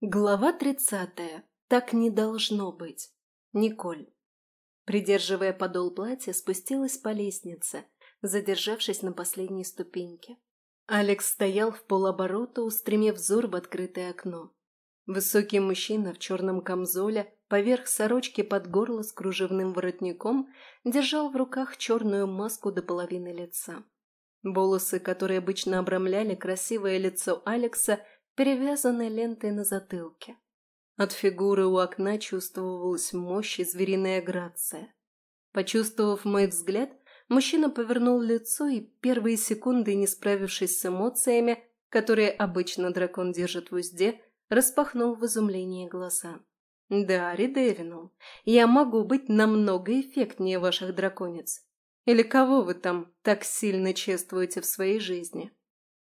Глава тридцатая. Так не должно быть. Николь. Придерживая подол платья, спустилась по лестнице, задержавшись на последней ступеньке. Алекс стоял в полоборота, устремив взор в открытое окно. Высокий мужчина в черном камзоле, поверх сорочки под горло с кружевным воротником, держал в руках черную маску до половины лица. Волосы, которые обычно обрамляли красивое лицо Алекса, перевязанной лентой на затылке. От фигуры у окна чувствовалась мощь и звериная грация. Почувствовав мой взгляд, мужчина повернул лицо и первые секунды, не справившись с эмоциями, которые обычно дракон держит в узде, распахнул в изумлении глаза. «Да, Ридевинул, я могу быть намного эффектнее ваших драконец. Или кого вы там так сильно чествуете в своей жизни?»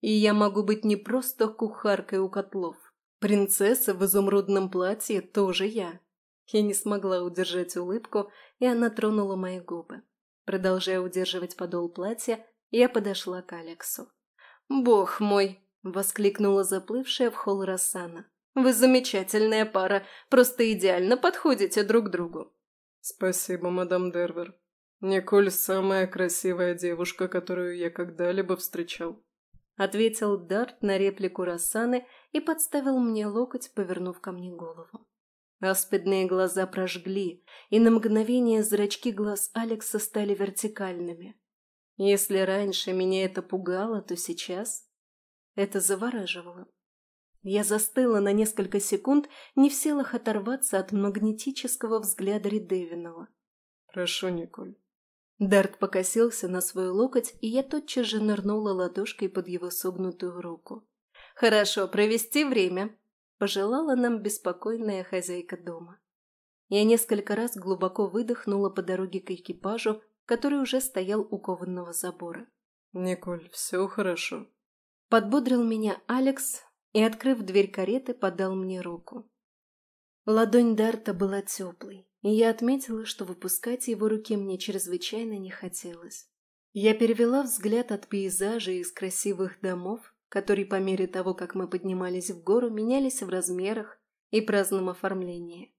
И я могу быть не просто кухаркой у котлов. Принцесса в изумрудном платье тоже я. Я не смогла удержать улыбку, и она тронула мои губы. Продолжая удерживать подол платья, я подошла к Алексу. «Бог мой!» – воскликнула заплывшая в холл Рассана. «Вы замечательная пара, просто идеально подходите друг другу». «Спасибо, мадам Дервер. Николь – самая красивая девушка, которую я когда-либо встречал», — ответил Дарт на реплику Рассаны и подставил мне локоть, повернув ко мне голову. Аспидные глаза прожгли, и на мгновение зрачки глаз Алекса стали вертикальными. Если раньше меня это пугало, то сейчас это завораживало. Я застыла на несколько секунд, не в силах оторваться от магнетического взгляда Ридевинова. «Прошу, Николь, Дарт покосился на свой локоть, и я тотчас же нырнула ладошкой под его согнутую руку. «Хорошо провести время», – пожелала нам беспокойная хозяйка дома. Я несколько раз глубоко выдохнула по дороге к экипажу, который уже стоял у кованного забора. «Николь, все хорошо», – подбодрил меня Алекс и, открыв дверь кареты, подал мне руку. Ладонь Дарта была теплой, и я отметила, что выпускать его руки мне чрезвычайно не хотелось. Я перевела взгляд от пейзажа из красивых домов, которые по мере того, как мы поднимались в гору, менялись в размерах и праздном оформлении,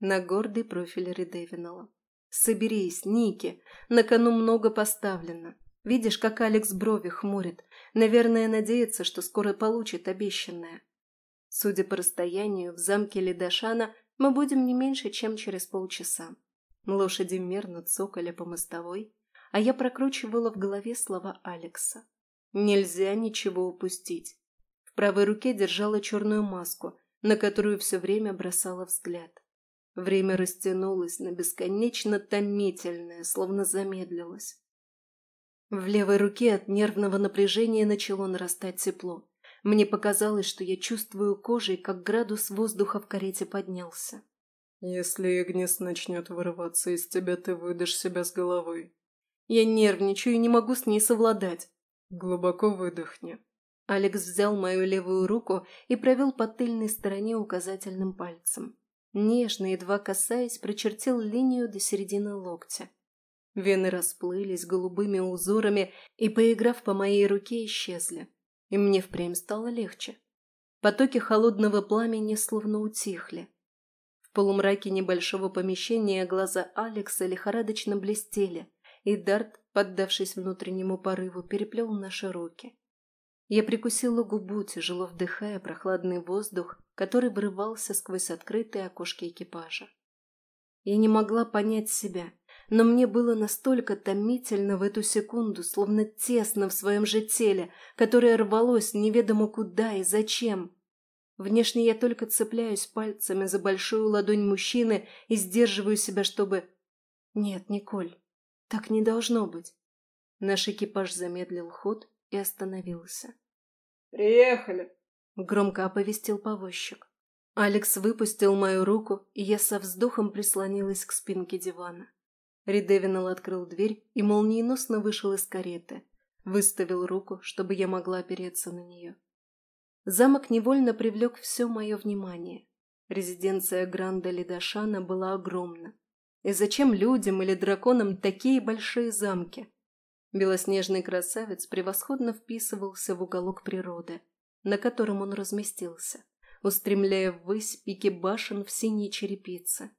на гордый профиль Редевинала. «Соберись, Ники, на кону много поставлено. Видишь, как Алекс брови хмурит. Наверное, надеется, что скоро получит обещанное». Судя по расстоянию, в замке Ледашана мы будем не меньше, чем через полчаса. Лошади мерно цокали по мостовой, а я прокручивала в голове слова Алекса. Нельзя ничего упустить. В правой руке держала черную маску, на которую все время бросала взгляд. Время растянулось на бесконечно томительное, словно замедлилось. В левой руке от нервного напряжения начало нарастать тепло. Мне показалось, что я чувствую кожей, как градус воздуха в карете поднялся. «Если Игнис начнет вырываться из тебя, ты выдашь себя с головой». «Я нервничаю и не могу с ней совладать». «Глубоко выдохни». Алекс взял мою левую руку и провел по тыльной стороне указательным пальцем. Нежно, едва касаясь, прочертил линию до середины локтя. Вены расплылись голубыми узорами и, поиграв по моей руке, исчезли и мне впрямь стало легче. Потоки холодного пламени словно утихли. В полумраке небольшого помещения глаза Алекса лихорадочно блестели, и Дарт, поддавшись внутреннему порыву, переплел наши руки. Я прикусила губу, тяжело вдыхая прохладный воздух, который врывался сквозь открытые окошки экипажа. Я не могла понять себя, но мне было настолько томительно в эту секунду, словно тесно в своем же теле, которое рвалось неведомо куда и зачем. Внешне я только цепляюсь пальцами за большую ладонь мужчины и сдерживаю себя, чтобы... Нет, Николь, так не должно быть. Наш экипаж замедлил ход и остановился. «Приехали!» — громко оповестил повозчик. Алекс выпустил мою руку, и я со вздохом прислонилась к спинке дивана. Ридевинал открыл дверь и молниеносно вышел из кареты. Выставил руку, чтобы я могла опереться на нее. Замок невольно привлек все мое внимание. Резиденция Гранда Лидашана была огромна. И зачем людям или драконам такие большие замки? Белоснежный красавец превосходно вписывался в уголок природы, на котором он разместился. устремляя ввысь пики башен в синей черепице.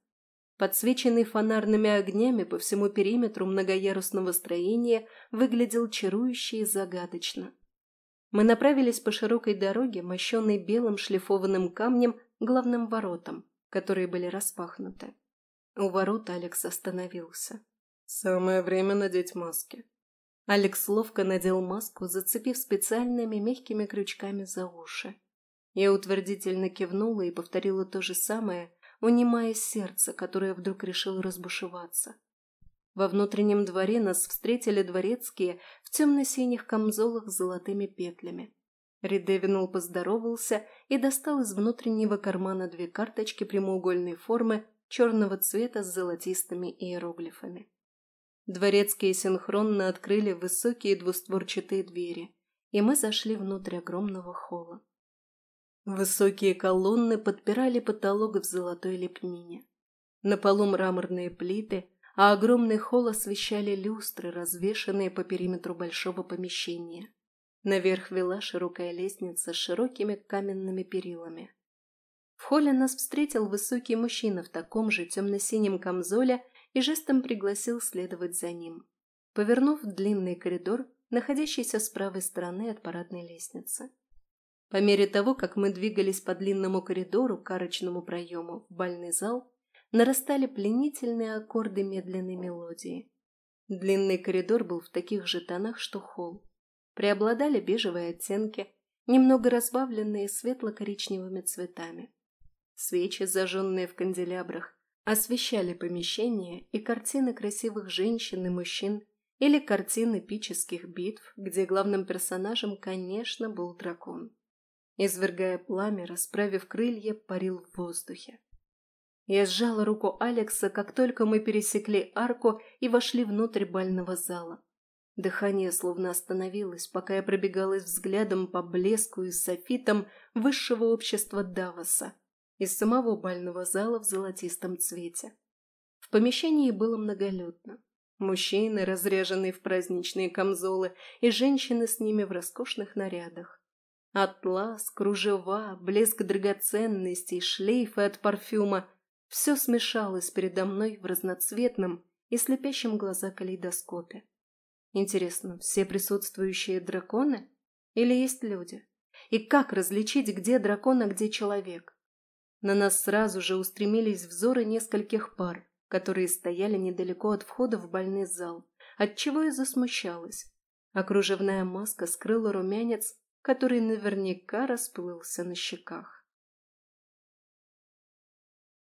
Подсвеченный фонарными огнями по всему периметру многоярусного строения выглядел чарующе и загадочно. Мы направились по широкой дороге, мощенной белым шлифованным камнем, главным воротам, которые были распахнуты. У ворот Алекс остановился. «Самое время надеть маски». Алекс ловко надел маску, зацепив специальными мягкими крючками за уши. Я утвердительно кивнула и повторила то же самое, унимая сердце, которое вдруг решило разбушеваться. Во внутреннем дворе нас встретили дворецкие в темно-синих камзолах с золотыми петлями. Редевинул поздоровался и достал из внутреннего кармана две карточки прямоугольной формы черного цвета с золотистыми иероглифами. Дворецкие синхронно открыли высокие двустворчатые двери, и мы зашли внутрь огромного холла. Высокие колонны подпирали потолок в золотой лепнине. На полу мраморные плиты – а огромный холл освещали люстры, развешанные по периметру большого помещения. Наверх вела широкая лестница с широкими каменными перилами. В холле нас встретил высокий мужчина в таком же темно-синем камзоле и жестом пригласил следовать за ним, повернув в длинный коридор, находящийся с правой стороны от парадной лестницы. По мере того, как мы двигались по длинному коридору к арочному проему в бальный зал, нарастали пленительные аккорды медленной мелодии. Длинный коридор был в таких же тонах, что холл. Преобладали бежевые оттенки, немного разбавленные светло-коричневыми цветами. Свечи, зажженные в канделябрах, освещали помещение и картины красивых женщин и мужчин или картины эпических битв, где главным персонажем, конечно, был дракон. Извергая пламя, расправив крылья, парил в воздухе. Я сжала руку Алекса, как только мы пересекли арку и вошли внутрь бального зала. Дыхание словно остановилось, пока я пробегалась взглядом по блеску и софитам высшего общества Давоса из самого бального зала в золотистом цвете. В помещении было многолюдно. Мужчины, разряженные в праздничные камзолы, и женщины с ними в роскошных нарядах. Атлас, кружева, блеск драгоценностей, шлейфы от парфюма все смешалось передо мной в разноцветном и слепящем глаза калейдоскопе. Интересно, все присутствующие драконы? Или есть люди? И как различить, где дракон, а где человек? На нас сразу же устремились взоры нескольких пар, которые стояли недалеко от входа в больный зал, отчего я засмущалась. Окружевная маска скрыла румянец, который наверняка расплылся на щеках.